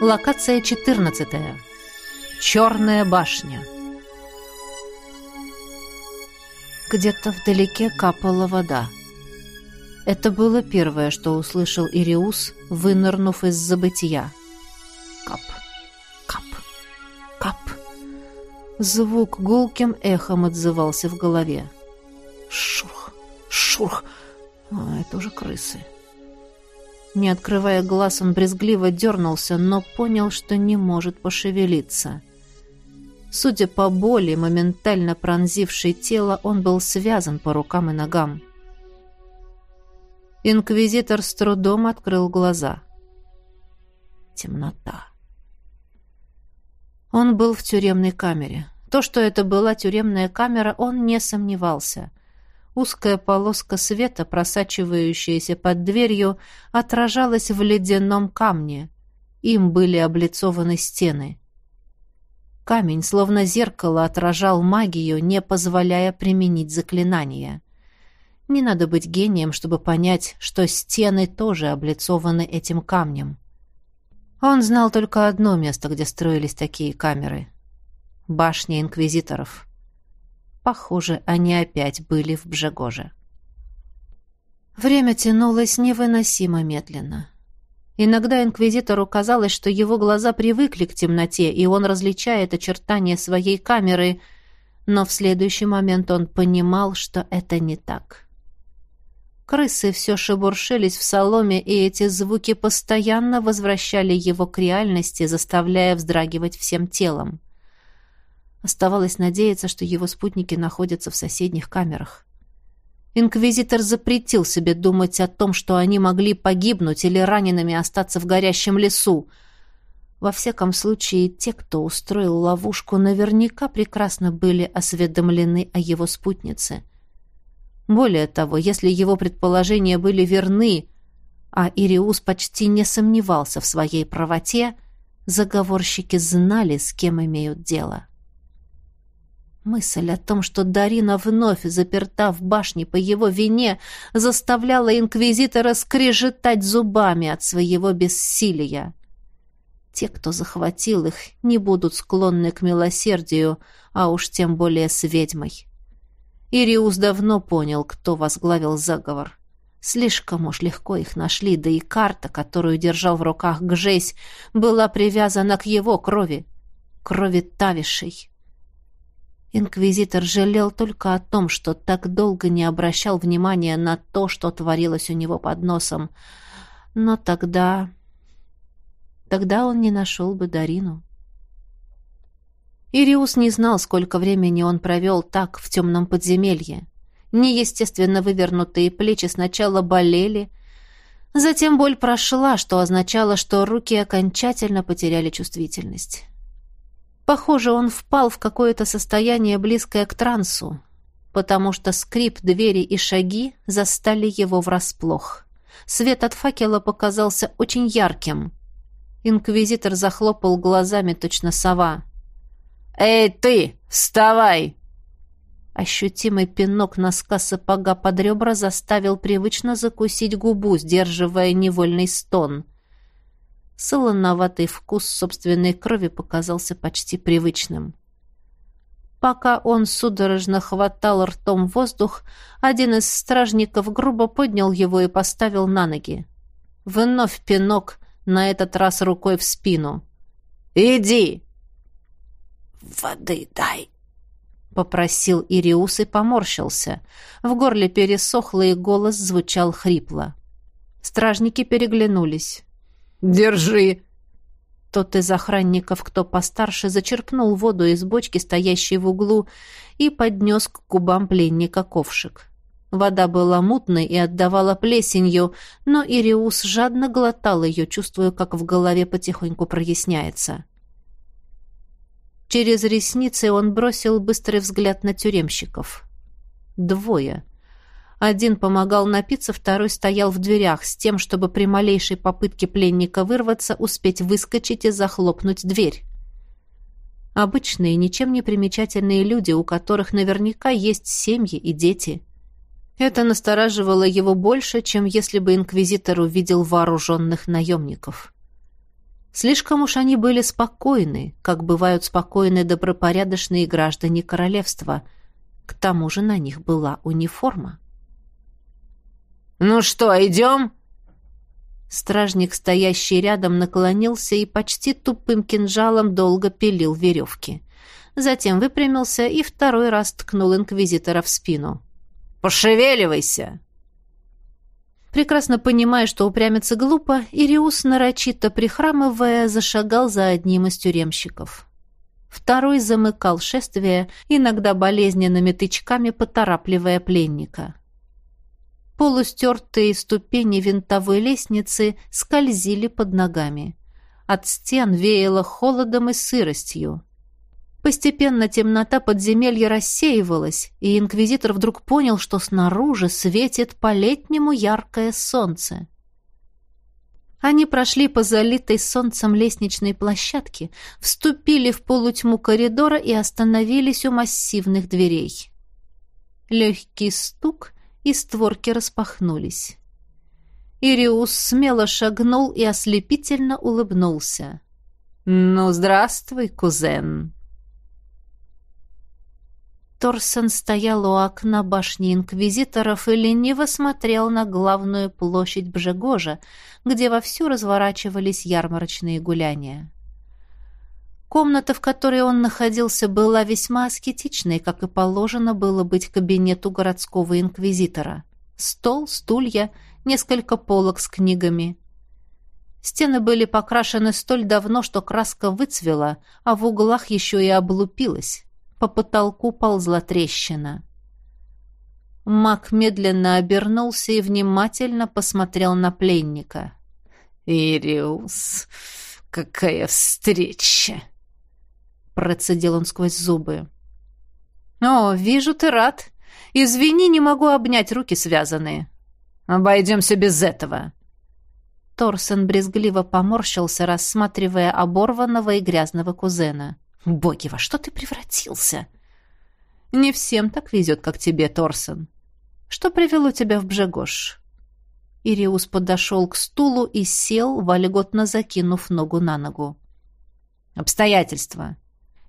Локация 14. Черная башня. Где-то вдалеке капала вода. Это было первое, что услышал Ириус, вынырнув из забытия. Кап, кап, кап. Звук гулким эхом отзывался в голове. Шурх, шурх. А, это уже крысы. Не открывая глаз, он брезгливо дернулся, но понял, что не может пошевелиться. Судя по боли, моментально пронзившей тело, он был связан по рукам и ногам. Инквизитор с трудом открыл глаза. Темнота. Он был в тюремной камере. То, что это была тюремная камера, он не сомневался. Узкая полоска света, просачивающаяся под дверью, отражалась в ледяном камне. Им были облицованы стены. Камень, словно зеркало, отражал магию, не позволяя применить заклинания. Не надо быть гением, чтобы понять, что стены тоже облицованы этим камнем. Он знал только одно место, где строились такие камеры. Башня инквизиторов. Похоже, они опять были в Бжегоже. Время тянулось невыносимо медленно. Иногда инквизитору казалось, что его глаза привыкли к темноте, и он различает очертания своей камеры, но в следующий момент он понимал, что это не так. Крысы все шебуршились в соломе, и эти звуки постоянно возвращали его к реальности, заставляя вздрагивать всем телом. Оставалось надеяться, что его спутники находятся в соседних камерах. Инквизитор запретил себе думать о том, что они могли погибнуть или ранеными остаться в горящем лесу. Во всяком случае, те, кто устроил ловушку, наверняка прекрасно были осведомлены о его спутнице. Более того, если его предположения были верны, а Ириус почти не сомневался в своей правоте, заговорщики знали, с кем имеют дело. Мысль о том, что Дарина вновь заперта в башне по его вине, заставляла инквизитора скрежетать зубами от своего бессилия. Те, кто захватил их, не будут склонны к милосердию, а уж тем более с ведьмой. Ириус давно понял, кто возглавил заговор. Слишком уж легко их нашли, да и карта, которую держал в руках Гжесь, была привязана к его крови, крови Тавишей. Инквизитор жалел только о том, что так долго не обращал внимания на то, что творилось у него под носом. Но тогда... Тогда он не нашел бы Дарину. Ириус не знал, сколько времени он провел так в темном подземелье. Неестественно вывернутые плечи сначала болели, затем боль прошла, что означало, что руки окончательно потеряли чувствительность. Похоже, он впал в какое-то состояние, близкое к трансу, потому что скрип двери и шаги застали его врасплох. Свет от факела показался очень ярким. Инквизитор захлопал глазами, точно сова. «Эй, ты! Вставай!» Ощутимый пинок носка сапога под ребра заставил привычно закусить губу, сдерживая невольный стон — солоноватый вкус собственной крови показался почти привычным. Пока он судорожно хватал ртом воздух, один из стражников грубо поднял его и поставил на ноги. Вновь пинок, на этот раз рукой в спину. «Иди!» «Воды дай!» — попросил Ириус и поморщился. В горле пересохло, и голос звучал хрипло. Стражники переглянулись. «Держи!» Тот из охранников, кто постарше, зачерпнул воду из бочки, стоящей в углу, и поднес к губам пленника ковшик. Вода была мутной и отдавала плесенью, но Ириус жадно глотал ее, чувствуя, как в голове потихоньку проясняется. Через ресницы он бросил быстрый взгляд на тюремщиков. Двое — один помогал напиться, второй стоял в дверях с тем, чтобы при малейшей попытке пленника вырваться успеть выскочить и захлопнуть дверь. Обычные, ничем не примечательные люди, у которых наверняка есть семьи и дети. Это настораживало его больше, чем если бы инквизитор увидел вооруженных наемников. Слишком уж они были спокойны, как бывают спокойны добропорядочные граждане королевства. К тому же на них была униформа. «Ну что, идем?» Стражник, стоящий рядом, наклонился и почти тупым кинжалом долго пилил веревки. Затем выпрямился и второй раз ткнул инквизитора в спину. «Пошевеливайся!» Прекрасно понимая, что упрямиться глупо, Ириус, нарочито прихрамывая, зашагал за одним из тюремщиков. Второй замыкал шествие, иногда болезненными тычками поторапливая пленника. Полустертые ступени винтовой лестницы скользили под ногами. От стен веяло холодом и сыростью. Постепенно темнота подземелья рассеивалась, и инквизитор вдруг понял, что снаружи светит по-летнему яркое солнце. Они прошли по залитой солнцем лестничной площадке, вступили в полутьму коридора и остановились у массивных дверей. Легкий стук, и створки распахнулись. Ириус смело шагнул и ослепительно улыбнулся. «Ну, здравствуй, кузен!» Торсон стоял у окна башни инквизиторов и лениво смотрел на главную площадь Бжегожа, где вовсю разворачивались ярмарочные гуляния. Комната, в которой он находился, была весьма аскетичной, как и положено было быть кабинету городского инквизитора. Стол, стулья, несколько полок с книгами. Стены были покрашены столь давно, что краска выцвела, а в углах еще и облупилась. По потолку ползла трещина. Мак медленно обернулся и внимательно посмотрел на пленника. «Ириус, какая встреча!» Процедил он сквозь зубы. «О, вижу, ты рад. Извини, не могу обнять, руки связанные. Обойдемся без этого». Торсон брезгливо поморщился, рассматривая оборванного и грязного кузена. Боги, во что ты превратился? Не всем так везет, как тебе, Торсон. Что привело тебя в Бжегош? Ириус подошел к стулу и сел, вольготно закинув ногу на ногу. Обстоятельства.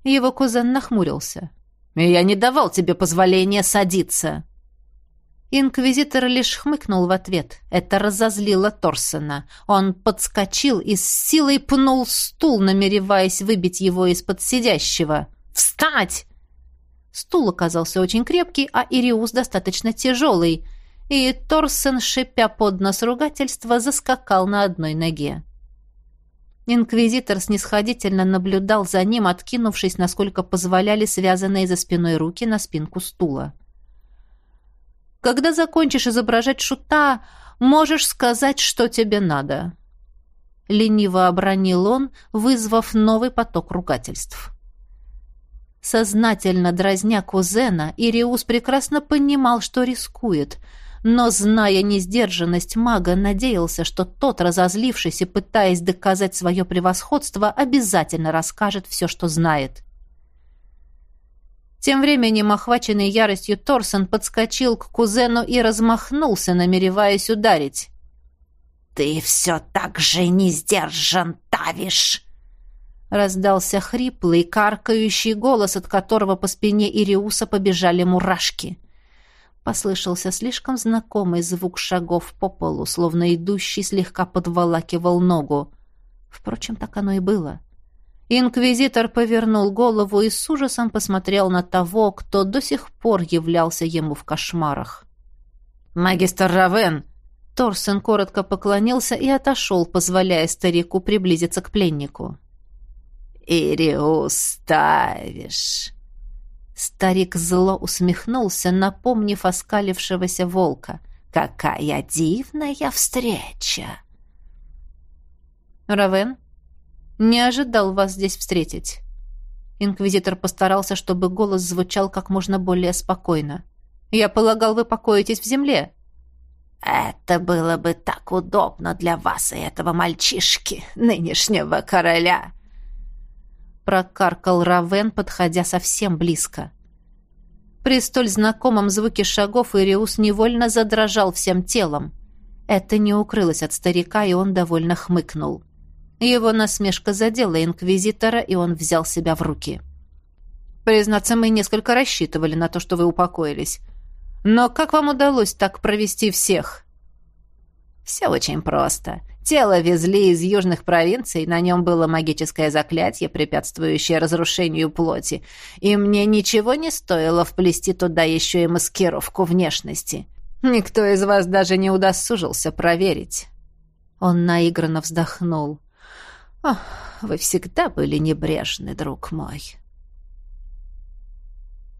Его кузен нахмурился. «Я не давал тебе позволения садиться». Инквизитор лишь хмыкнул в ответ. Это разозлило Торсона. Он подскочил и с силой пнул стул, намереваясь выбить его из-под сидящего. «Встать!» Стул оказался очень крепкий, а Ириус достаточно тяжелый, и Торсен, шипя под нос ругательства, заскакал на одной ноге. Инквизитор снисходительно наблюдал за ним, откинувшись, насколько позволяли связанные за спиной руки на спинку стула. Когда закончишь изображать шута, можешь сказать, что тебе надо». Лениво обронил он, вызвав новый поток ругательств. Сознательно дразня кузена, Ириус прекрасно понимал, что рискует, но, зная несдержанность мага, надеялся, что тот, разозлившись и пытаясь доказать свое превосходство, обязательно расскажет все, что знает. Тем временем, охваченный яростью Торсон подскочил к кузену и размахнулся, намереваясь ударить. «Ты все так же не сдержан, Тавиш!» Раздался хриплый, каркающий голос, от которого по спине Ириуса побежали мурашки. Послышался слишком знакомый звук шагов по полу, словно идущий слегка подволакивал ногу. Впрочем, так оно и было. — Инквизитор повернул голову и с ужасом посмотрел на того, кто до сих пор являлся ему в кошмарах. «Магистр Равен!» Торсен коротко поклонился и отошел, позволяя старику приблизиться к пленнику. «Ириус ставишь!» Старик зло усмехнулся, напомнив оскалившегося волка. «Какая дивная встреча!» «Равен, не ожидал вас здесь встретить». Инквизитор постарался, чтобы голос звучал как можно более спокойно. «Я полагал, вы покоитесь в земле». «Это было бы так удобно для вас и этого мальчишки, нынешнего короля!» Прокаркал Равен, подходя совсем близко. При столь знакомом звуке шагов Ириус невольно задрожал всем телом. Это не укрылось от старика, и он довольно хмыкнул. Его насмешка задела инквизитора, и он взял себя в руки. «Признаться, мы несколько рассчитывали на то, что вы упокоились. Но как вам удалось так провести всех?» «Все очень просто. Тело везли из южных провинций, на нем было магическое заклятие, препятствующее разрушению плоти, и мне ничего не стоило вплести туда еще и маскировку внешности. Никто из вас даже не удосужился проверить». Он наигранно вздохнул. «Ох, вы всегда были небрежны, друг мой».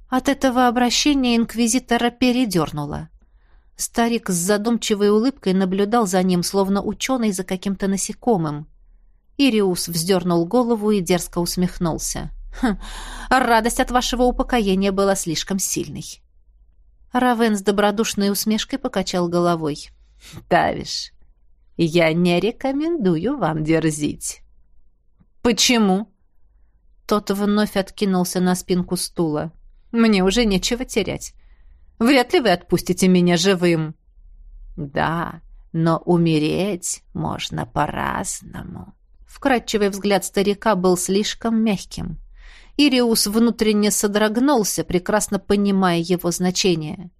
От этого обращения инквизитора передернуло. Старик с задумчивой улыбкой наблюдал за ним, словно ученый за каким-то насекомым. Ириус вздернул голову и дерзко усмехнулся. «Хм, радость от вашего упокоения была слишком сильной». Равен с добродушной усмешкой покачал головой. «Давишь, я не рекомендую вам дерзить». «Почему?» Тот вновь откинулся на спинку стула. «Мне уже нечего терять. Вряд ли вы отпустите меня живым». «Да, но умереть можно по-разному». Вкрадчивый взгляд старика был слишком мягким. Ириус внутренне содрогнулся, прекрасно понимая его значение.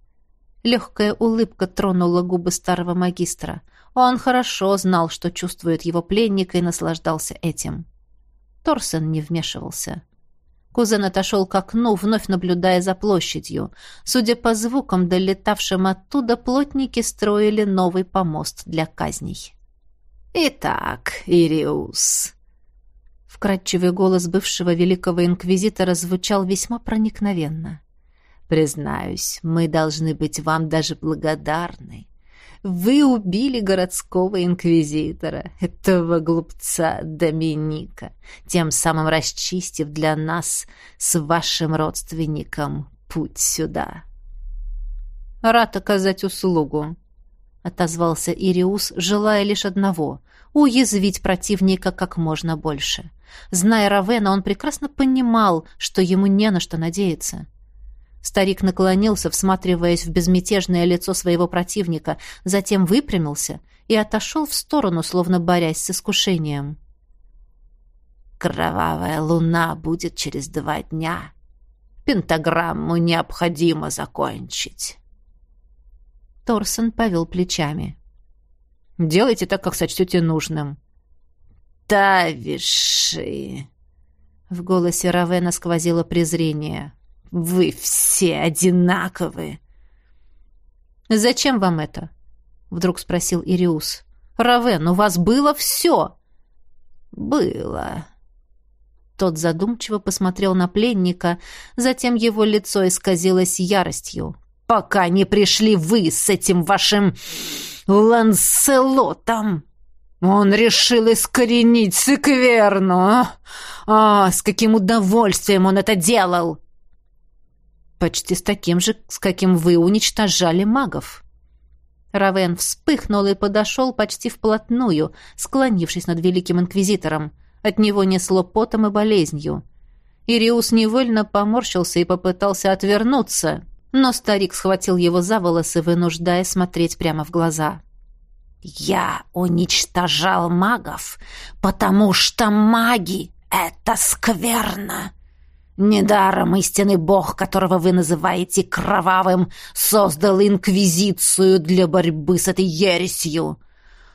Легкая улыбка тронула губы старого магистра. Он хорошо знал, что чувствует его пленник, и наслаждался этим. Торсен не вмешивался. Кузен отошел к окну, вновь наблюдая за площадью. Судя по звукам, долетавшим оттуда, плотники строили новый помост для казней. «Итак, Ириус...» Вкрадчивый голос бывшего великого инквизитора звучал весьма проникновенно. «Признаюсь, мы должны быть вам даже благодарны. Вы убили городского инквизитора, этого глупца Доминика, тем самым расчистив для нас с вашим родственником путь сюда. Рад оказать услугу, отозвался Ириус, желая лишь одного — уязвить противника как можно больше. Зная Равена, он прекрасно понимал, что ему не на что надеяться. — Старик наклонился, всматриваясь в безмятежное лицо своего противника, затем выпрямился и отошел в сторону, словно борясь с искушением. «Кровавая луна будет через два дня. Пентаграмму необходимо закончить». Торсон повел плечами. «Делайте так, как сочтете нужным». «Тавиши!» В голосе Равена сквозило презрение. Вы все одинаковы. Зачем вам это? Вдруг спросил Ириус. Равен, у вас было все. Было. Тот задумчиво посмотрел на пленника, затем его лицо исказилось яростью. «Пока не пришли вы с этим вашим Ланселотом!» Он решил искоренить Сыкверну. А? а, с каким удовольствием он это делал! Почти с таким же, с каким вы уничтожали магов. Равен вспыхнул и подошел почти вплотную, склонившись над великим инквизитором. От него несло потом и болезнью. Ириус невольно поморщился и попытался отвернуться, но старик схватил его за волосы, вынуждая смотреть прямо в глаза. «Я уничтожал магов, потому что маги — это скверно!» Недаром истинный бог, которого вы называете кровавым, создал инквизицию для борьбы с этой ересью.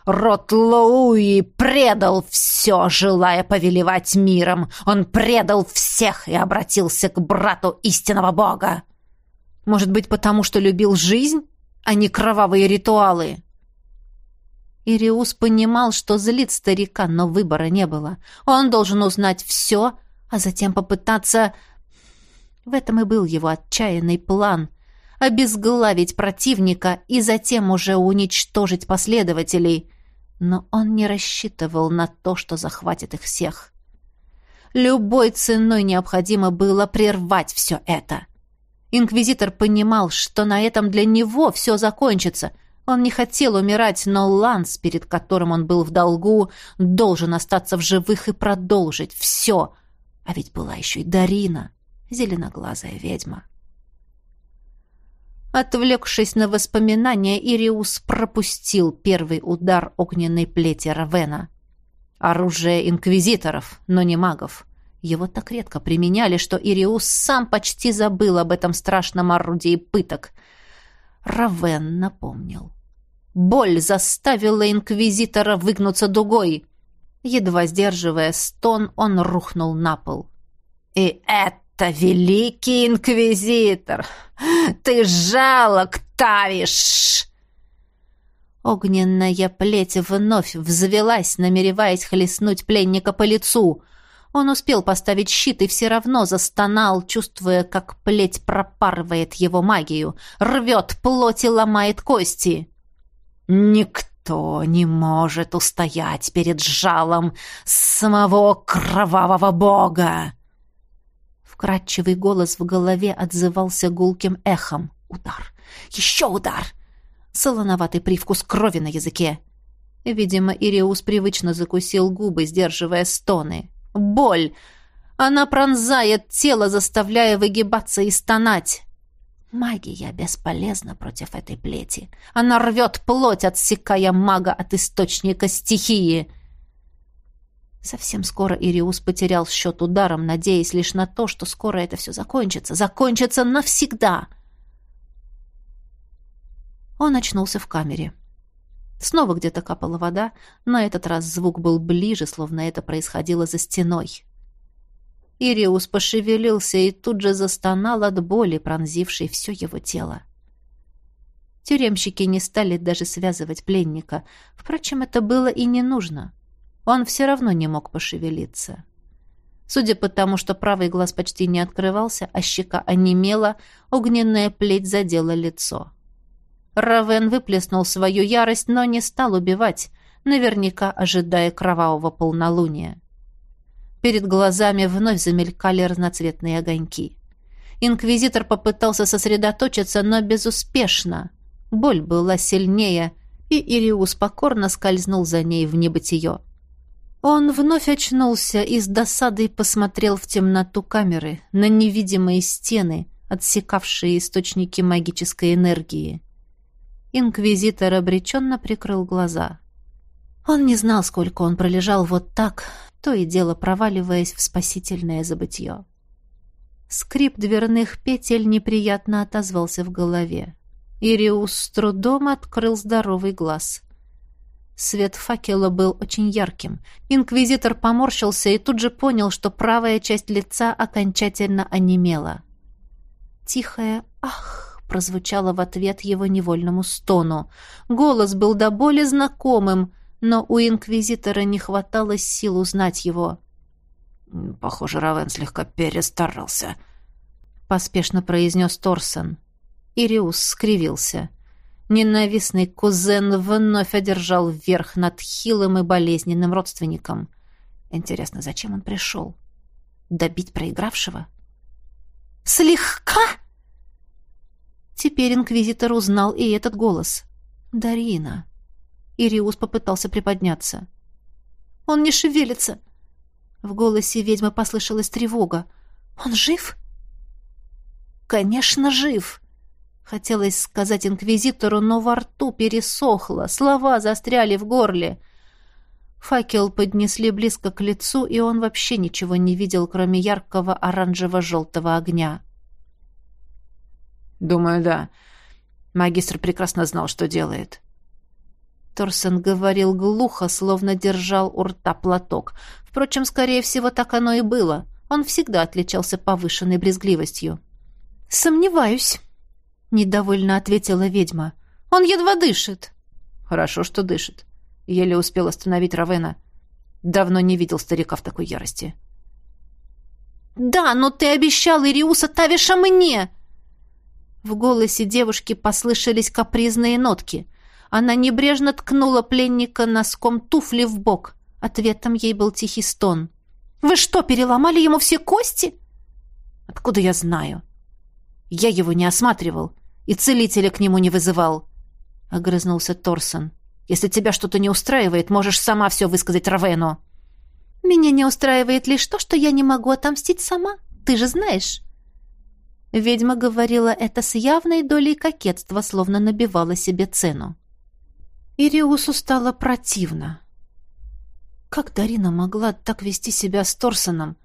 Род Лоуи предал все, желая повелевать миром. Он предал всех и обратился к брату истинного бога. Может быть, потому что любил жизнь, а не кровавые ритуалы? Ириус понимал, что злит старика, но выбора не было. Он должен узнать все а затем попытаться... В этом и был его отчаянный план — обезглавить противника и затем уже уничтожить последователей. Но он не рассчитывал на то, что захватит их всех. Любой ценой необходимо было прервать все это. Инквизитор понимал, что на этом для него все закончится. Он не хотел умирать, но Ланс, перед которым он был в долгу, должен остаться в живых и продолжить все — а ведь была еще и Дарина, зеленоглазая ведьма. Отвлекшись на воспоминания, Ириус пропустил первый удар огненной плети Равена. Оружие инквизиторов, но не магов. Его так редко применяли, что Ириус сам почти забыл об этом страшном орудии пыток. Равен напомнил. Боль заставила инквизитора выгнуться дугой. Едва сдерживая стон, он рухнул на пол. «И это великий инквизитор! Ты жалок, Тавиш!» Огненная плеть вновь взвелась, намереваясь хлестнуть пленника по лицу. Он успел поставить щит и все равно застонал, чувствуя, как плеть пропарывает его магию, рвет плоть и ломает кости. Никто не может устоять перед жалом самого кровавого бога. Вкрадчивый голос в голове отзывался гулким эхом. Удар! Еще удар! Солоноватый привкус крови на языке. Видимо, Ириус привычно закусил губы, сдерживая стоны. Боль! Она пронзает тело, заставляя выгибаться и стонать. Магия бесполезна против этой плети. Она рвет плоть, отсекая мага от источника стихии. Совсем скоро Ириус потерял счет ударом, надеясь лишь на то, что скоро это все закончится. Закончится навсегда. Он очнулся в камере. Снова где-то капала вода, на этот раз звук был ближе, словно это происходило за стеной. Ириус пошевелился и тут же застонал от боли, пронзившей все его тело. Тюремщики не стали даже связывать пленника. Впрочем, это было и не нужно. Он все равно не мог пошевелиться. Судя по тому, что правый глаз почти не открывался, а щека онемела, огненная плеть задела лицо. Равен выплеснул свою ярость, но не стал убивать, наверняка ожидая кровавого полнолуния. Перед глазами вновь замелькали разноцветные огоньки. Инквизитор попытался сосредоточиться, но безуспешно. Боль была сильнее, и Ириус покорно скользнул за ней в небытие. Он вновь очнулся и с досадой посмотрел в темноту камеры, на невидимые стены, отсекавшие источники магической энергии. Инквизитор обреченно прикрыл глаза. Он не знал, сколько он пролежал вот так, то и дело проваливаясь в спасительное забытье. Скрип дверных петель неприятно отозвался в голове. Ириус с трудом открыл здоровый глаз. Свет факела был очень ярким. Инквизитор поморщился и тут же понял, что правая часть лица окончательно онемела. Тихое «ах» прозвучало в ответ его невольному стону. Голос был до боли знакомым — но у инквизитора не хватало сил узнать его. «Похоже, Равен слегка перестарался», — поспешно произнес Торсон. Ириус скривился. Ненавистный кузен вновь одержал верх над хилым и болезненным родственником. Интересно, зачем он пришел? Добить проигравшего? «Слегка!» Теперь инквизитор узнал и этот голос. «Дарина». Ириус попытался приподняться. «Он не шевелится!» В голосе ведьмы послышалась тревога. «Он жив?» «Конечно, жив!» Хотелось сказать инквизитору, но во рту пересохло, слова застряли в горле. Факел поднесли близко к лицу, и он вообще ничего не видел, кроме яркого оранжево-желтого огня. «Думаю, да. Магистр прекрасно знал, что делает». Торсон говорил глухо, словно держал у рта платок. Впрочем, скорее всего, так оно и было. Он всегда отличался повышенной брезгливостью. «Сомневаюсь», — недовольно ответила ведьма. «Он едва дышит». «Хорошо, что дышит. Еле успел остановить Равена. Давно не видел старика в такой ярости». «Да, но ты обещал Ириуса Тавиша мне!» В голосе девушки послышались капризные нотки. Она небрежно ткнула пленника носком туфли в бок. Ответом ей был тихий стон. «Вы что, переломали ему все кости?» «Откуда я знаю?» «Я его не осматривал и целителя к нему не вызывал», — огрызнулся Торсон. «Если тебя что-то не устраивает, можешь сама все высказать Равену». «Меня не устраивает лишь то, что я не могу отомстить сама. Ты же знаешь». Ведьма говорила это с явной долей кокетства, словно набивала себе цену. Ириусу стало противно. Как Дарина могла так вести себя с Торсоном?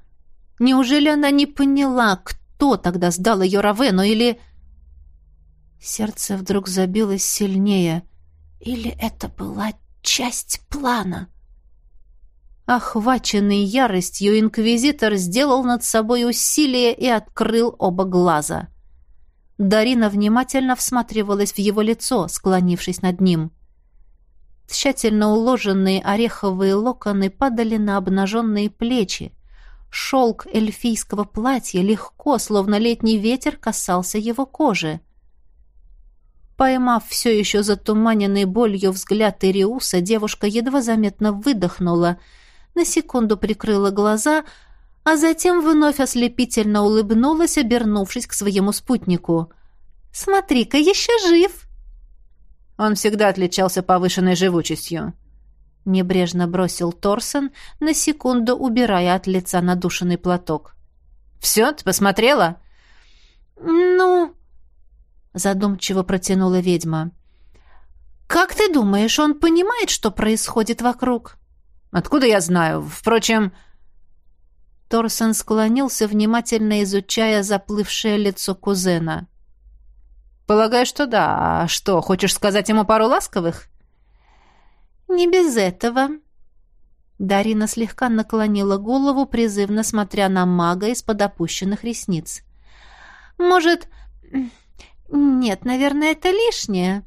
Неужели она не поняла, кто тогда сдал ее Равену, или... Сердце вдруг забилось сильнее. Или это была часть плана? Охваченный яростью, инквизитор сделал над собой усилие и открыл оба глаза. Дарина внимательно всматривалась в его лицо, склонившись над ним. Тщательно уложенные ореховые локоны падали на обнаженные плечи. Шелк эльфийского платья легко, словно летний ветер, касался его кожи. Поймав все еще затуманенный болью взгляд Ириуса, девушка едва заметно выдохнула, на секунду прикрыла глаза, а затем вновь ослепительно улыбнулась, обернувшись к своему спутнику. «Смотри-ка, еще жив!» Он всегда отличался повышенной живучестью. Небрежно бросил Торсон, на секунду убирая от лица надушенный платок. «Все, ты посмотрела?» «Ну...» Задумчиво протянула ведьма. «Как ты думаешь, он понимает, что происходит вокруг?» «Откуда я знаю? Впрочем...» Торсон склонился, внимательно изучая заплывшее лицо кузена. «Полагаю, что да. А что, хочешь сказать ему пару ласковых?» «Не без этого». Дарина слегка наклонила голову, призывно смотря на мага из-под опущенных ресниц. «Может... Нет, наверное, это лишнее».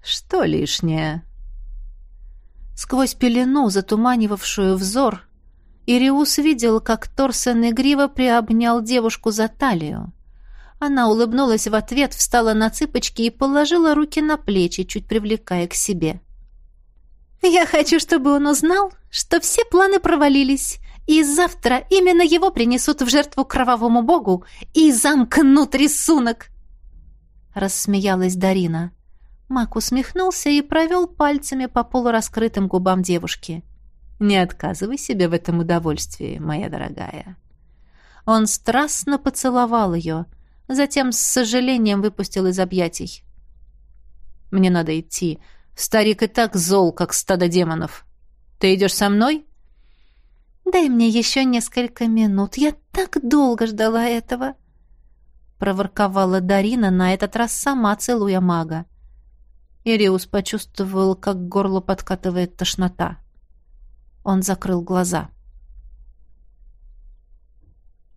«Что лишнее?» Сквозь пелену, затуманивавшую взор, Ириус видел, как Торсен игриво приобнял девушку за талию. Она улыбнулась в ответ, встала на цыпочки и положила руки на плечи, чуть привлекая к себе. «Я хочу, чтобы он узнал, что все планы провалились, и завтра именно его принесут в жертву кровавому богу и замкнут рисунок!» Рассмеялась Дарина. Мак усмехнулся и провел пальцами по полураскрытым губам девушки. «Не отказывай себе в этом удовольствии, моя дорогая». Он страстно поцеловал ее, затем с сожалением выпустил из объятий. «Мне надо идти. Старик и так зол, как стадо демонов. Ты идешь со мной?» «Дай мне еще несколько минут. Я так долго ждала этого!» Проворковала Дарина, на этот раз сама целуя мага. Ириус почувствовал, как к горлу подкатывает тошнота. Он закрыл глаза.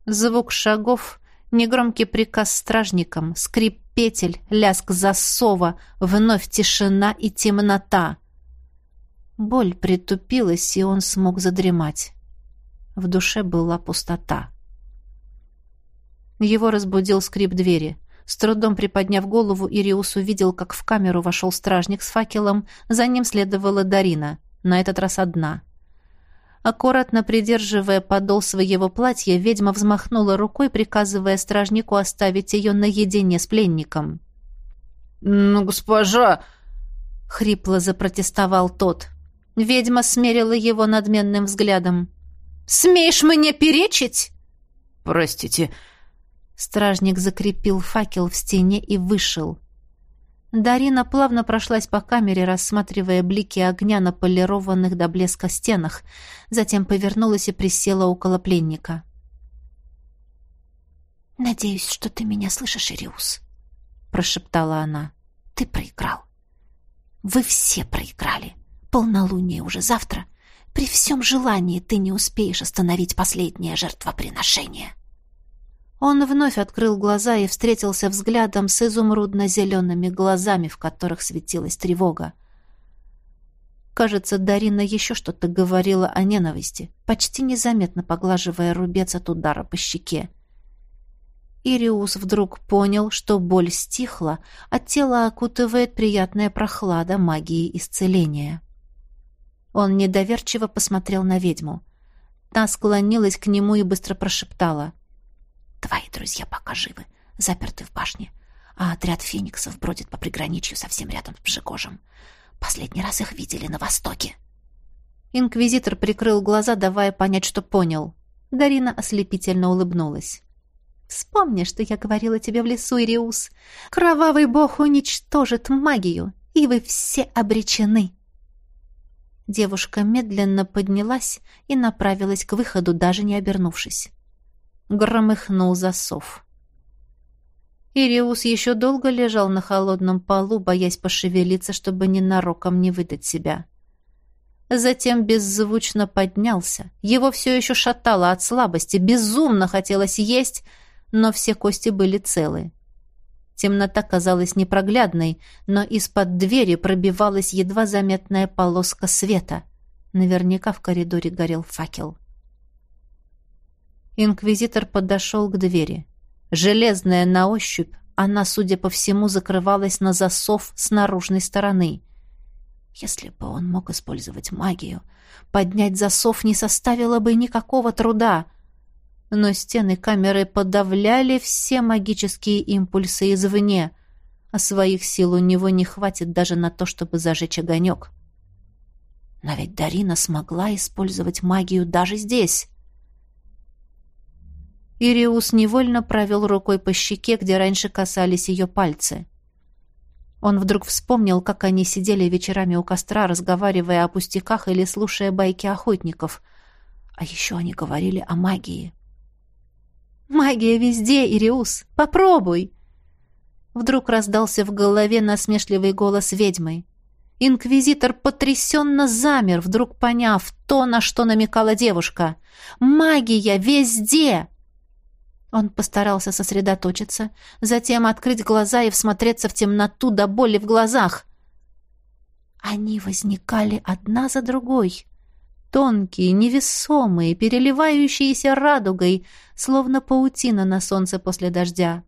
Звук шагов Негромкий приказ стражникам, скрип петель, лязг засова, вновь тишина и темнота. Боль притупилась, и он смог задремать. В душе была пустота. Его разбудил скрип двери. С трудом приподняв голову, Ириус увидел, как в камеру вошел стражник с факелом, за ним следовала Дарина, на этот раз одна — Аккуратно придерживая подол своего платья, ведьма взмахнула рукой, приказывая стражнику оставить ее наедине с пленником. «Ну, госпожа!» — хрипло запротестовал тот. Ведьма смерила его надменным взглядом. «Смеешь мне перечить?» «Простите». Стражник закрепил факел в стене и вышел. Дарина плавно прошлась по камере, рассматривая блики огня на полированных до блеска стенах, затем повернулась и присела около пленника. «Надеюсь, что ты меня слышишь, Ириус», — прошептала она. «Ты проиграл. Вы все проиграли. Полнолуние уже завтра. При всем желании ты не успеешь остановить последнее жертвоприношение». Он вновь открыл глаза и встретился взглядом с изумрудно-зелеными глазами, в которых светилась тревога. Кажется, Дарина еще что-то говорила о ненависти, почти незаметно поглаживая рубец от удара по щеке. Ириус вдруг понял, что боль стихла, а тело окутывает приятная прохлада магии исцеления. Он недоверчиво посмотрел на ведьму. Та склонилась к нему и быстро прошептала. Твои друзья пока живы, заперты в башне, а отряд фениксов бродит по приграничью совсем рядом с Пшегожем. Последний раз их видели на востоке. Инквизитор прикрыл глаза, давая понять, что понял. Дарина ослепительно улыбнулась. «Вспомни, что я говорила тебе в лесу, Ириус. Кровавый бог уничтожит магию, и вы все обречены». Девушка медленно поднялась и направилась к выходу, даже не обернувшись. Громыхнул засов. Ириус еще долго лежал на холодном полу, боясь пошевелиться, чтобы ненароком не выдать себя. Затем беззвучно поднялся. Его все еще шатало от слабости, безумно хотелось есть, но все кости были целы. Темнота казалась непроглядной, но из-под двери пробивалась едва заметная полоска света. Наверняка в коридоре горел факел. Инквизитор подошел к двери. Железная на ощупь, она, судя по всему, закрывалась на засов с наружной стороны. Если бы он мог использовать магию, поднять засов не составило бы никакого труда. Но стены камеры подавляли все магические импульсы извне, а своих сил у него не хватит даже на то, чтобы зажечь огонек. Но ведь Дарина смогла использовать магию даже здесь. Ириус невольно провел рукой по щеке, где раньше касались ее пальцы. Он вдруг вспомнил, как они сидели вечерами у костра, разговаривая о пустяках или слушая байки охотников. А еще они говорили о магии. «Магия везде, Ириус! Попробуй!» Вдруг раздался в голове насмешливый голос ведьмы. Инквизитор потрясенно замер, вдруг поняв то, на что намекала девушка. «Магия везде!» Он постарался сосредоточиться, затем открыть глаза и всмотреться в темноту до боли в глазах. Они возникали одна за другой. Тонкие, невесомые, переливающиеся радугой, словно паутина на солнце после дождя.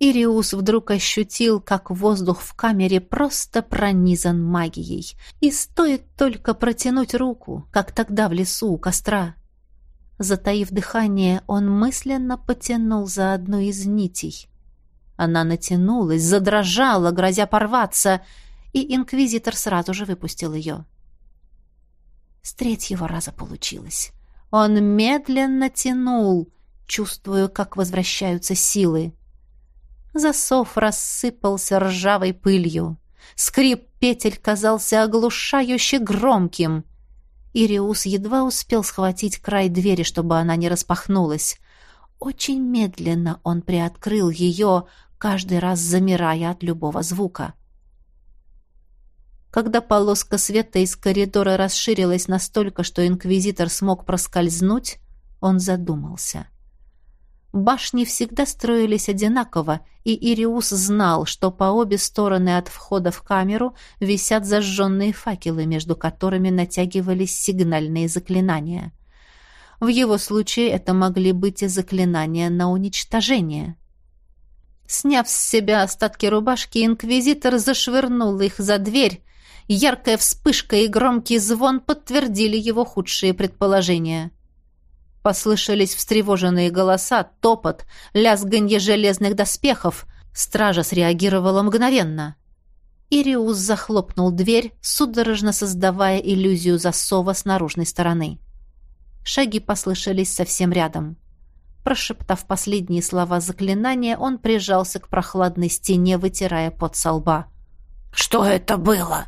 Ириус вдруг ощутил, как воздух в камере просто пронизан магией. И стоит только протянуть руку, как тогда в лесу у костра. Затаив дыхание, он мысленно потянул за одну из нитей. Она натянулась, задрожала, грозя порваться, и инквизитор сразу же выпустил ее. С третьего раза получилось. Он медленно тянул, чувствуя, как возвращаются силы. Засов рассыпался ржавой пылью. Скрип петель казался оглушающе громким. Ириус едва успел схватить край двери, чтобы она не распахнулась. Очень медленно он приоткрыл ее, каждый раз замирая от любого звука. Когда полоска света из коридора расширилась настолько, что инквизитор смог проскользнуть, он задумался. Башни всегда строились одинаково, и Ириус знал, что по обе стороны от входа в камеру висят зажженные факелы, между которыми натягивались сигнальные заклинания. В его случае это могли быть и заклинания на уничтожение. Сняв с себя остатки рубашки, инквизитор зашвырнул их за дверь. Яркая вспышка и громкий звон подтвердили его худшие предположения — Послышались встревоженные голоса, топот, лязганье железных доспехов. Стража среагировала мгновенно. Ириус захлопнул дверь, судорожно создавая иллюзию засова с наружной стороны. Шаги послышались совсем рядом. Прошептав последние слова заклинания, он прижался к прохладной стене, вытирая пот со лба. «Что это было?»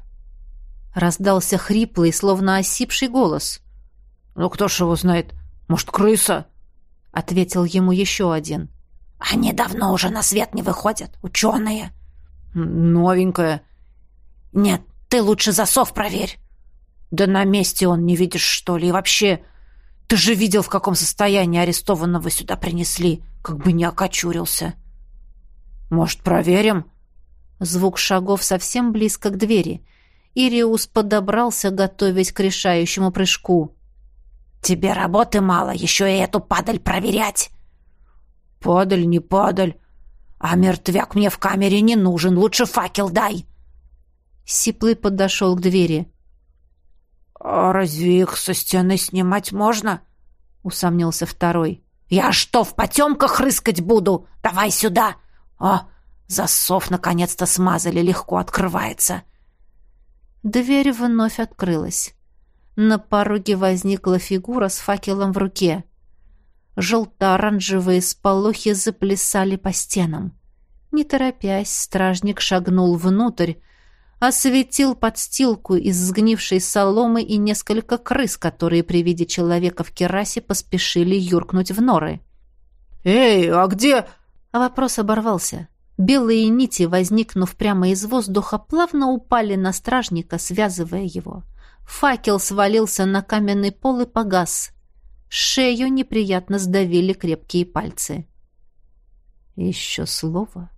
Раздался хриплый, словно осипший голос. «Ну, кто ж его знает? Может, крыса?» — ответил ему еще один. «Они давно уже на свет не выходят, ученые». «Новенькая». «Нет, ты лучше засов проверь». «Да на месте он не видишь, что ли? И вообще, ты же видел, в каком состоянии арестованного сюда принесли, как бы не окочурился». «Может, проверим?» Звук шагов совсем близко к двери. Ириус подобрался, готовясь к решающему прыжку. Тебе работы мало, еще и эту падаль проверять. Падаль, не падаль. А мертвяк мне в камере не нужен, лучше факел дай. Сиплый подошел к двери. «А разве их со стены снимать можно?» — усомнился второй. «Я что, в потемках рыскать буду? Давай сюда!» «О, засов наконец-то смазали, легко открывается!» Дверь вновь открылась. На пороге возникла фигура с факелом в руке. Желто-оранжевые сполохи заплясали по стенам. Не торопясь, стражник шагнул внутрь, осветил подстилку из сгнившей соломы и несколько крыс, которые при виде человека в керасе поспешили юркнуть в норы. «Эй, а где...» А вопрос оборвался. Белые нити, возникнув прямо из воздуха, плавно упали на стражника, связывая его. Факел свалился на каменный пол и погас. Шею неприятно сдавили крепкие пальцы. «Еще слово,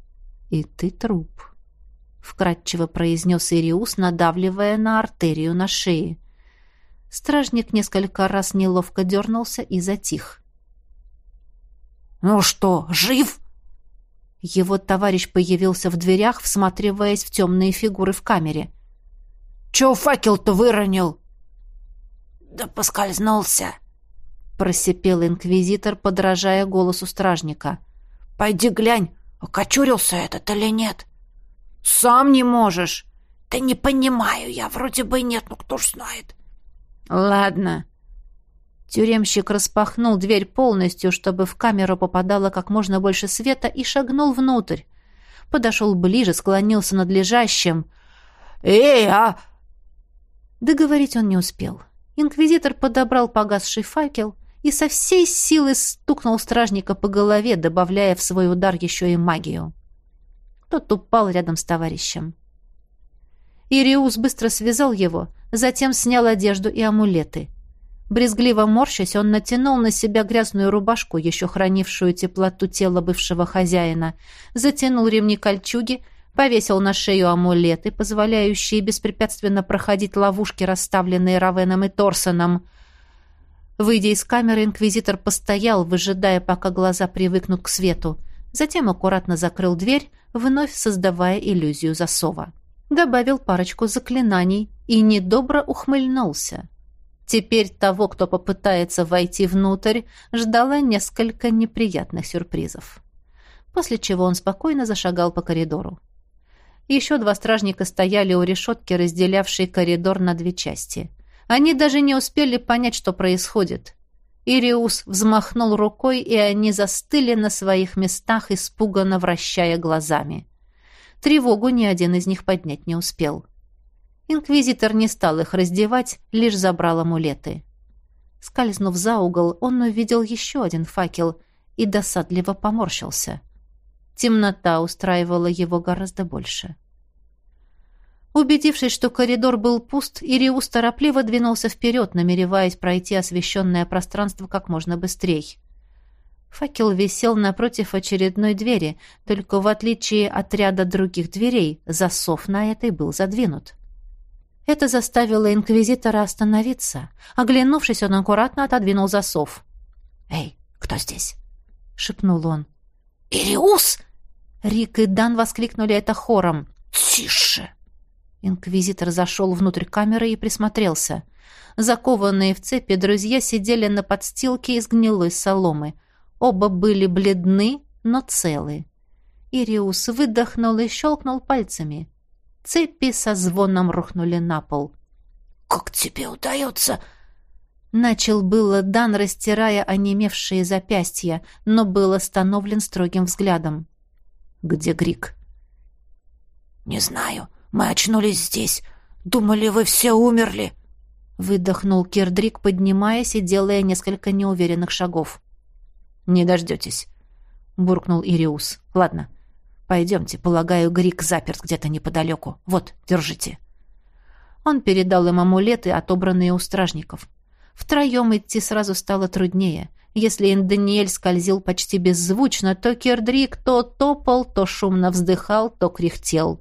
и ты труп», — вкратчиво произнес Ириус, надавливая на артерию на шее. Стражник несколько раз неловко дернулся и затих. «Ну что, жив?» Его товарищ появился в дверях, всматриваясь в темные фигуры в камере. «Чё факел-то выронил?» «Да поскользнулся», — просипел инквизитор, подражая голосу стражника. «Пойди глянь, окочурился этот или нет?» «Сам не можешь!» «Да не понимаю я, вроде бы нет, но кто ж знает». «Ладно», Тюремщик распахнул дверь полностью, чтобы в камеру попадало как можно больше света, и шагнул внутрь. Подошел ближе, склонился над лежащим. «Эй, а...» Договорить он не успел. Инквизитор подобрал погасший факел и со всей силы стукнул стражника по голове, добавляя в свой удар еще и магию. Тот упал рядом с товарищем. Ириус быстро связал его, затем снял одежду и амулеты — Брезгливо морщась, он натянул на себя грязную рубашку, еще хранившую теплоту тела бывшего хозяина, затянул ремни кольчуги, повесил на шею амулеты, позволяющие беспрепятственно проходить ловушки, расставленные Равеном и Торсоном. Выйдя из камеры, инквизитор постоял, выжидая, пока глаза привыкнут к свету. Затем аккуратно закрыл дверь, вновь создавая иллюзию засова. Добавил парочку заклинаний и недобро ухмыльнулся. Теперь того, кто попытается войти внутрь, ждало несколько неприятных сюрпризов. После чего он спокойно зашагал по коридору. Еще два стражника стояли у решетки, разделявшей коридор на две части. Они даже не успели понять, что происходит. Ириус взмахнул рукой, и они застыли на своих местах, испуганно вращая глазами. Тревогу ни один из них поднять не успел. — Инквизитор не стал их раздевать, лишь забрал амулеты. Скользнув за угол, он увидел еще один факел и досадливо поморщился. Темнота устраивала его гораздо больше. Убедившись, что коридор был пуст, Ириус торопливо двинулся вперед, намереваясь пройти освещенное пространство как можно быстрее. Факел висел напротив очередной двери, только в отличие от ряда других дверей, засов на этой был задвинут. Это заставило инквизитора остановиться. Оглянувшись, он аккуратно отодвинул засов. «Эй, кто здесь?» — шепнул он. «Ириус!» Рик и Дан воскликнули это хором. «Тише!» Инквизитор зашел внутрь камеры и присмотрелся. Закованные в цепи друзья сидели на подстилке из гнилой соломы. Оба были бледны, но целы. Ириус выдохнул и щелкнул пальцами. Цепи со звоном рухнули на пол. «Как тебе удается?» Начал было Дан, растирая онемевшие запястья, но был остановлен строгим взглядом. «Где Грик?» «Не знаю. Мы очнулись здесь. Думали, вы все умерли». Выдохнул Кирдрик, поднимаясь и делая несколько неуверенных шагов. «Не дождетесь», — буркнул Ириус. «Ладно, Пойдемте, полагаю, Грик заперт где-то неподалеку. Вот, держите». Он передал им амулеты, отобранные у стражников. Втроем идти сразу стало труднее. Если Инданиэль скользил почти беззвучно, то Кердрик то топал, то шумно вздыхал, то кряхтел.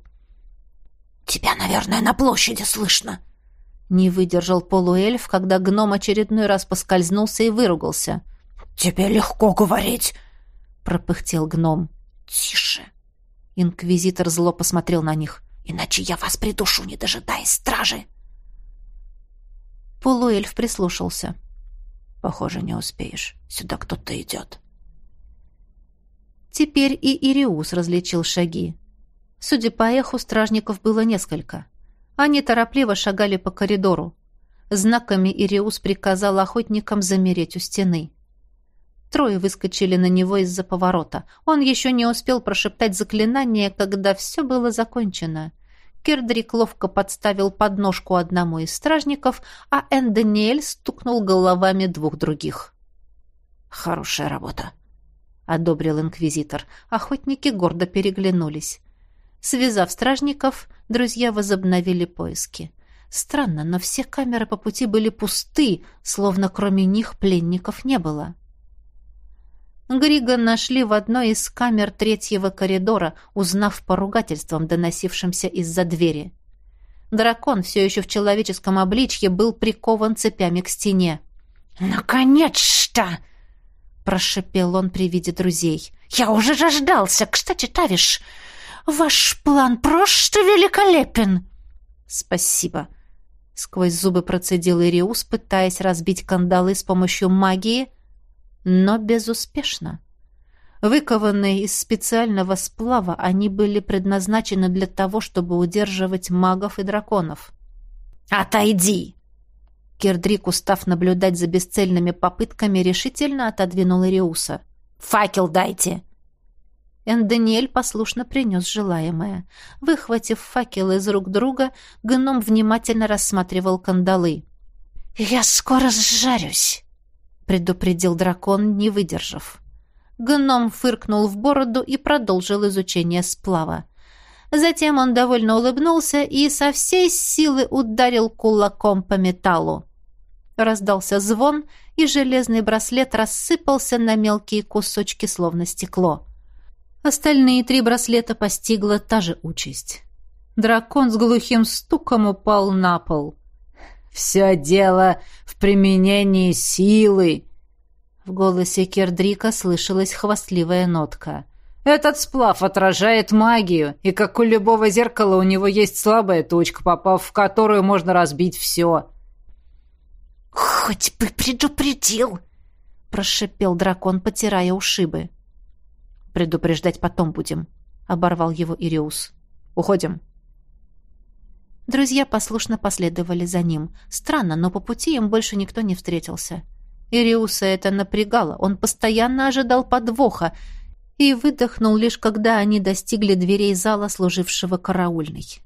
«Тебя, наверное, на площади слышно», — не выдержал полуэльф, когда гном очередной раз поскользнулся и выругался. «Тебе легко говорить», — пропыхтел гном. «Тише», Инквизитор зло посмотрел на них. «Иначе я вас придушу, не дожидаясь стражи!» Полуэльф прислушался. «Похоже, не успеешь. Сюда кто-то идет». Теперь и Ириус различил шаги. Судя по эху, стражников было несколько. Они торопливо шагали по коридору. Знаками Ириус приказал охотникам замереть у стены. Трое выскочили на него из-за поворота. Он еще не успел прошептать заклинание, когда все было закончено. Кирдрик ловко подставил подножку одному из стражников, а Энданиэль стукнул головами двух других. «Хорошая работа», — одобрил инквизитор. Охотники гордо переглянулись. Связав стражников, друзья возобновили поиски. Странно, но все камеры по пути были пусты, словно кроме них пленников не было. Грига нашли в одной из камер третьего коридора, узнав по ругательствам, доносившимся из-за двери. Дракон, все еще в человеческом обличье, был прикован цепями к стене. «Наконец-то!» — прошепел он при виде друзей. «Я уже жаждался! Кстати, Тавиш, ваш план просто великолепен!» «Спасибо!» — сквозь зубы процедил Ириус, пытаясь разбить кандалы с помощью магии — но безуспешно. Выкованные из специального сплава, они были предназначены для того, чтобы удерживать магов и драконов. «Отойди!» Кирдрик, устав наблюдать за бесцельными попытками, решительно отодвинул Ириуса. «Факел дайте!» Эндониэль послушно принес желаемое. Выхватив факел из рук друга, гном внимательно рассматривал кандалы. «Я скоро сжарюсь!» Предупредил дракон, не выдержав. Гном фыркнул в бороду и продолжил изучение сплава. Затем он довольно улыбнулся и со всей силы ударил кулаком по металлу. Раздался звон, и железный браслет рассыпался на мелкие кусочки, словно стекло. Остальные три браслета постигла та же участь. Дракон с глухим стуком упал на пол. «Все дело в применении силы!» В голосе Кердрика слышалась хвастливая нотка. «Этот сплав отражает магию, и как у любого зеркала у него есть слабая точка, попав в которую можно разбить все». «Хоть бы предупредил!» — прошипел дракон, потирая ушибы. «Предупреждать потом будем», — оборвал его Ириус. «Уходим». Друзья послушно последовали за ним. Странно, но по пути им больше никто не встретился. Ириуса это напрягало. Он постоянно ожидал подвоха и выдохнул лишь когда они достигли дверей зала, служившего караульной.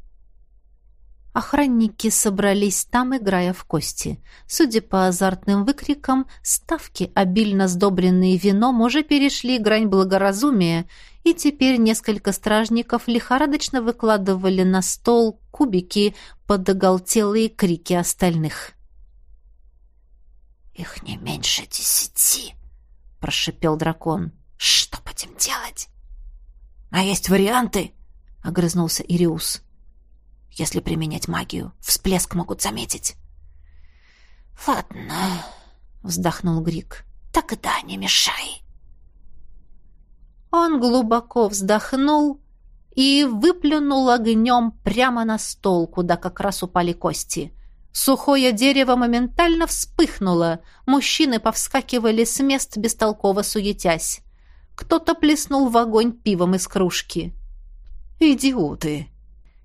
Охранники собрались там, играя в кости. Судя по азартным выкрикам, ставки, обильно сдобренные вином, уже перешли грань благоразумия, и теперь несколько стражников лихорадочно выкладывали на стол кубики под оголтелые крики остальных. «Их не меньше десяти», — прошипел дракон. «Что будем делать?» «А есть варианты?» — огрызнулся Ириус. Если применять магию, всплеск могут заметить. «Ладно», — вздохнул Грик, — «тогда не мешай». Он глубоко вздохнул и выплюнул огнем прямо на стол, куда как раз упали кости. Сухое дерево моментально вспыхнуло, мужчины повскакивали с мест, бестолково суетясь. Кто-то плеснул в огонь пивом из кружки. «Идиоты!»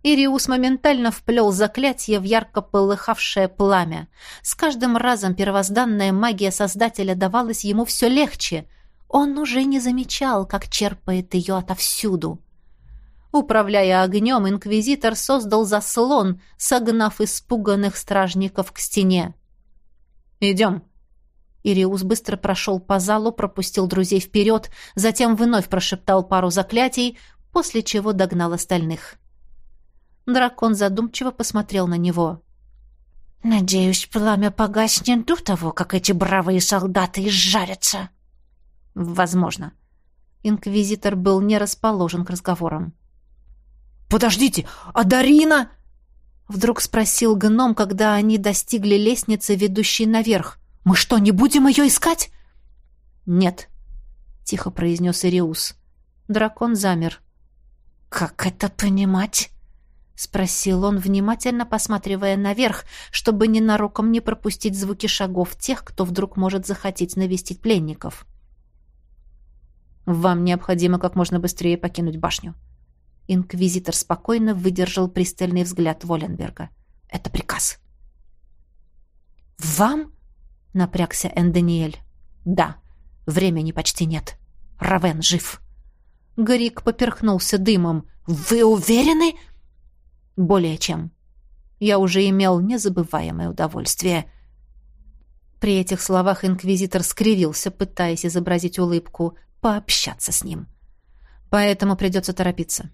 Ириус моментально вплел заклятие в ярко полыхавшее пламя. С каждым разом первозданная магия Создателя давалась ему все легче. Он уже не замечал, как черпает ее отовсюду. Управляя огнем, инквизитор создал заслон, согнав испуганных стражников к стене. «Идем». Ириус быстро прошел по залу, пропустил друзей вперед, затем вновь прошептал пару заклятий, после чего догнал остальных. Дракон задумчиво посмотрел на него. «Надеюсь, пламя погаснет до того, как эти бравые солдаты изжарятся». «Возможно». Инквизитор был не расположен к разговорам. «Подождите, а Дарина?» Вдруг спросил гном, когда они достигли лестницы, ведущей наверх. «Мы что, не будем ее искать?» «Нет», — тихо произнес Ириус. Дракон замер. «Как это понимать?» — спросил он, внимательно посматривая наверх, чтобы ненароком не пропустить звуки шагов тех, кто вдруг может захотеть навестить пленников. «Вам необходимо как можно быстрее покинуть башню». Инквизитор спокойно выдержал пристальный взгляд Воленберга. «Это приказ». «Вам?» — напрягся Эндониэль. «Да, времени почти нет. Равен жив». Гарик поперхнулся дымом. «Вы уверены?» Более чем. Я уже имел незабываемое удовольствие. При этих словах инквизитор скривился, пытаясь изобразить улыбку, пообщаться с ним. Поэтому придется торопиться.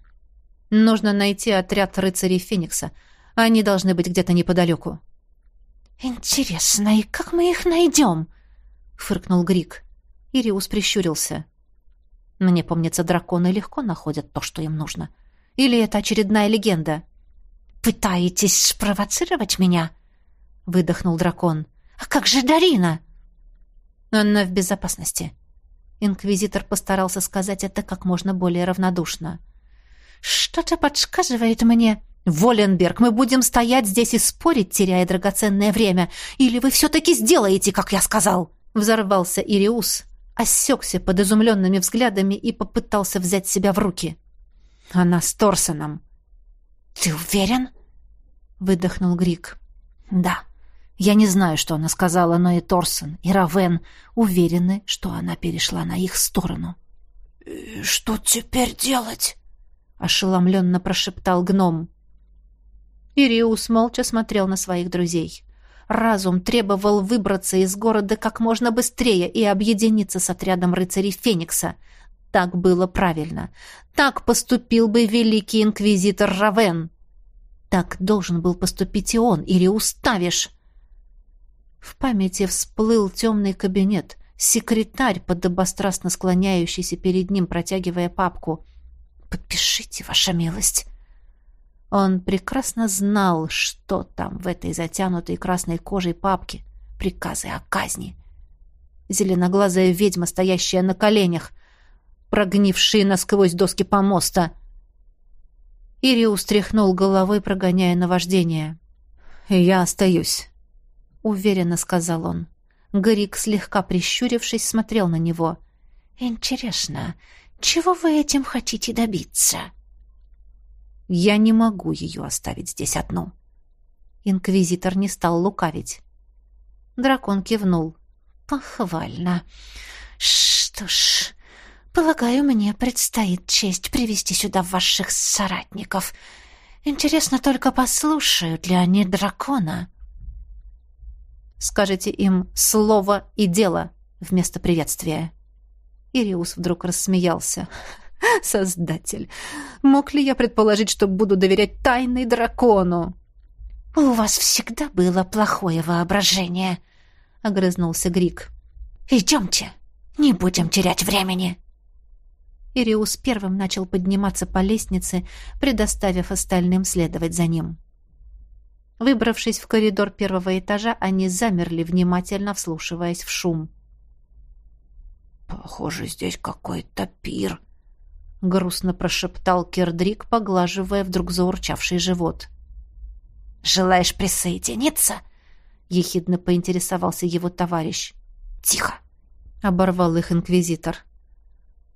Нужно найти отряд рыцарей Феникса. Они должны быть где-то неподалеку. «Интересно, и как мы их найдем?» — фыркнул Грик. Ириус прищурился. «Мне помнится, драконы легко находят то, что им нужно. Или это очередная легенда?» «Пытаетесь спровоцировать меня?» — выдохнул дракон. «А как же Дарина?» «Она в безопасности». Инквизитор постарался сказать это как можно более равнодушно. «Что-то подсказывает мне...» «Воленберг, мы будем стоять здесь и спорить, теряя драгоценное время, или вы все-таки сделаете, как я сказал?» Взорвался Ириус, осекся под изумленными взглядами и попытался взять себя в руки. «Она с Торсоном». «Ты уверен?» — выдохнул Грик. «Да. Я не знаю, что она сказала, но и Торсон, и Равен уверены, что она перешла на их сторону». «Что теперь делать?» — ошеломленно прошептал гном. Ириус молча смотрел на своих друзей. Разум требовал выбраться из города как можно быстрее и объединиться с отрядом рыцарей Феникса. Так было правильно. Так поступил бы великий инквизитор Равен. Так должен был поступить и он, Ириус Тавиш. В памяти всплыл темный кабинет, секретарь, подобострастно склоняющийся перед ним, протягивая папку. «Подпишите, ваша милость». Он прекрасно знал, что там в этой затянутой красной кожей папке. Приказы о казни. Зеленоглазая ведьма, стоящая на коленях, прогнившие насквозь доски помоста. Ириус тряхнул головой, прогоняя наваждение. «Я остаюсь», — уверенно сказал он. Гарик, слегка прищурившись, смотрел на него. «Интересно, чего вы этим хотите добиться?» Я не могу ее оставить здесь одну. Инквизитор не стал лукавить. Дракон кивнул. Похвально. Что ж, полагаю, мне предстоит честь привести сюда ваших соратников. Интересно только, послушают ли они дракона? Скажите им слово и дело вместо приветствия. Ириус вдруг рассмеялся. Создатель, мог ли я предположить, что буду доверять тайной дракону? У вас всегда было плохое воображение, огрызнулся Грик. Идемте, не будем терять времени. Ириус первым начал подниматься по лестнице, предоставив остальным следовать за ним. Выбравшись в коридор первого этажа, они замерли, внимательно вслушиваясь в шум. «Похоже, здесь какой-то пир», грустно прошептал Кердрик, поглаживая вдруг заурчавший живот. «Желаешь присоединиться?» — ехидно поинтересовался его товарищ. «Тихо!» — оборвал их инквизитор.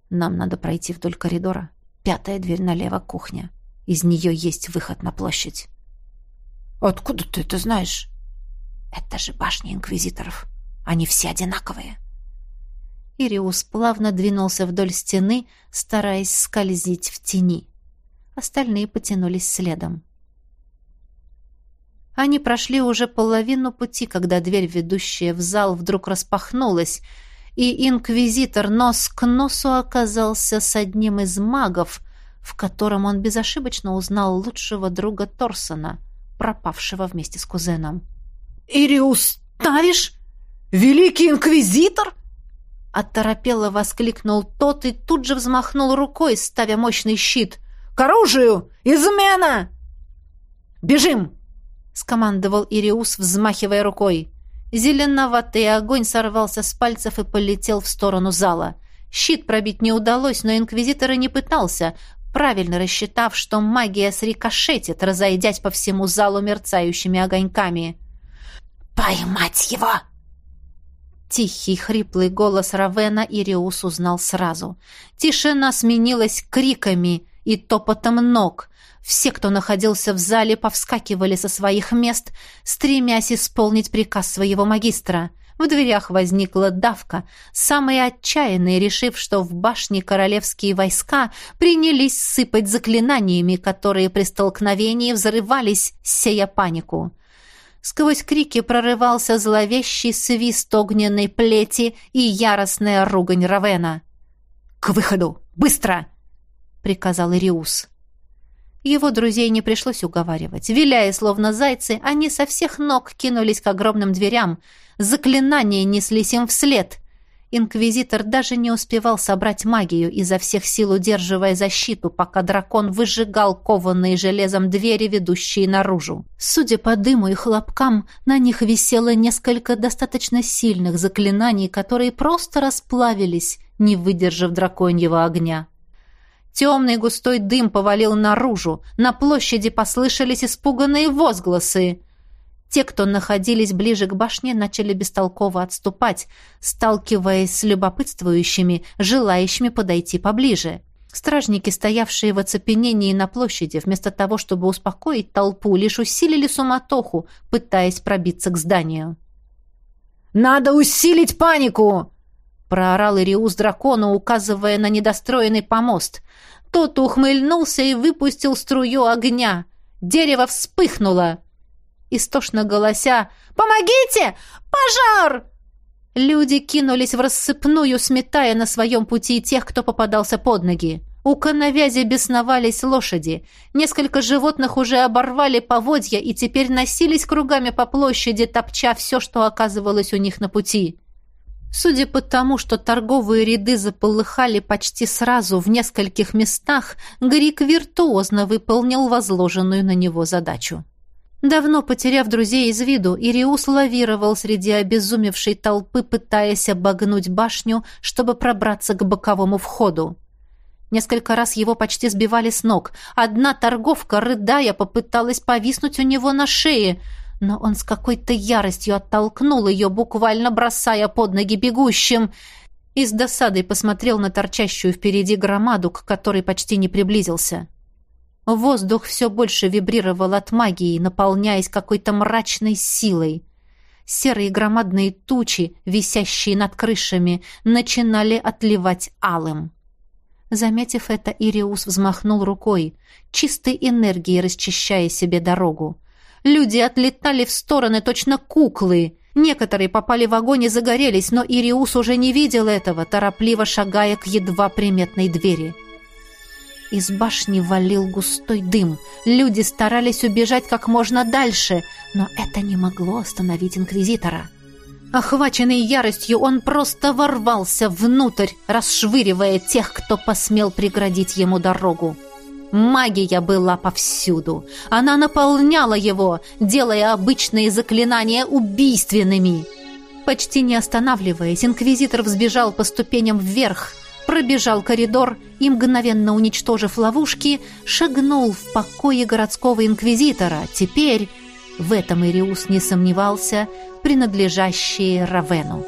«Нам надо пройти вдоль коридора. Пятая дверь налево — кухня. Из нее есть выход на площадь». «Откуда ты это знаешь?» «Это же башни инквизиторов. Они все одинаковые». Ириус плавно двинулся вдоль стены, стараясь скользить в тени. Остальные потянулись следом. Они прошли уже половину пути, когда дверь, ведущая в зал, вдруг распахнулась, и инквизитор нос к носу оказался с одним из магов, в котором он безошибочно узнал лучшего друга Торсона, пропавшего вместе с кузеном. «Ириус Тавиш? Великий инквизитор?» Оторопело воскликнул тот и тут же взмахнул рукой, ставя мощный щит. «К оружию! Измена!» «Бежим!» — скомандовал Ириус, взмахивая рукой. Зеленоватый огонь сорвался с пальцев и полетел в сторону зала. Щит пробить не удалось, но инквизитор и не пытался, правильно рассчитав, что магия срикошетит, разойдясь по всему залу мерцающими огоньками. «Поймать его!» Тихий, хриплый голос Равена Ириус узнал сразу. Тишина сменилась криками и топотом ног. Все, кто находился в зале, повскакивали со своих мест, стремясь исполнить приказ своего магистра. В дверях возникла давка. Самые отчаянные, решив, что в башне королевские войска, принялись сыпать заклинаниями, которые при столкновении взрывались, сея панику. Сквозь крики прорывался зловещий свист огненной плети и яростная ругань Равена. «К выходу! Быстро!» — приказал Ириус. Его друзей не пришлось уговаривать. Виляя, словно зайцы, они со всех ног кинулись к огромным дверям. Заклинания неслись им вслед. Инквизитор даже не успевал собрать магию, изо всех сил удерживая защиту, пока дракон выжигал кованные железом двери, ведущие наружу. Судя по дыму и хлопкам, на них висело несколько достаточно сильных заклинаний, которые просто расплавились, не выдержав драконьего огня. Темный густой дым повалил наружу. На площади послышались испуганные возгласы. Те, кто находились ближе к башне, начали бестолково отступать, сталкиваясь с любопытствующими, желающими подойти поближе. Стражники, стоявшие в оцепенении на площади, вместо того, чтобы успокоить толпу, лишь усилили суматоху, пытаясь пробиться к зданию. «Надо усилить панику!» — проорал Ириус дракону, указывая на недостроенный помост. Тот ухмыльнулся и выпустил струю огня. Дерево вспыхнуло. Истошно голося «Помогите! Пожар!» Люди кинулись в рассыпную, сметая на своем пути тех, кто попадался под ноги. У коновязи бесновались лошади. Несколько животных уже оборвали поводья и теперь носились кругами по площади, топча все, что оказывалось у них на пути. Судя по тому, что торговые ряды заполыхали почти сразу в нескольких местах, Грик виртуозно выполнил возложенную на него задачу. Давно потеряв друзей из виду, Ириус лавировал среди обезумевшей толпы, пытаясь обогнуть башню, чтобы пробраться к боковому входу. Несколько раз его почти сбивали с ног. Одна торговка, рыдая, попыталась повиснуть у него на шее — но он с какой-то яростью оттолкнул ее, буквально бросая под ноги бегущим, и с досадой посмотрел на торчащую впереди громаду, к которой почти не приблизился. Воздух все больше вибрировал от магии, наполняясь какой-то мрачной силой. Серые громадные тучи, висящие над крышами, начинали отливать алым. Заметив это, Ириус взмахнул рукой, чистой энергией расчищая себе дорогу. Люди отлетали в стороны, точно куклы. Некоторые попали в огонь и загорелись, но Ириус уже не видел этого, торопливо шагая к едва приметной двери. Из башни валил густой дым. Люди старались убежать как можно дальше, но это не могло остановить инквизитора. Охваченный яростью, он просто ворвался внутрь, расшвыривая тех, кто посмел преградить ему дорогу. Магия была повсюду. Она наполняла его, делая обычные заклинания убийственными. Почти не останавливаясь, инквизитор взбежал по ступеням вверх, пробежал коридор и, мгновенно уничтожив ловушки, шагнул в покое городского инквизитора, теперь, в этом Ириус не сомневался, принадлежащие Равену.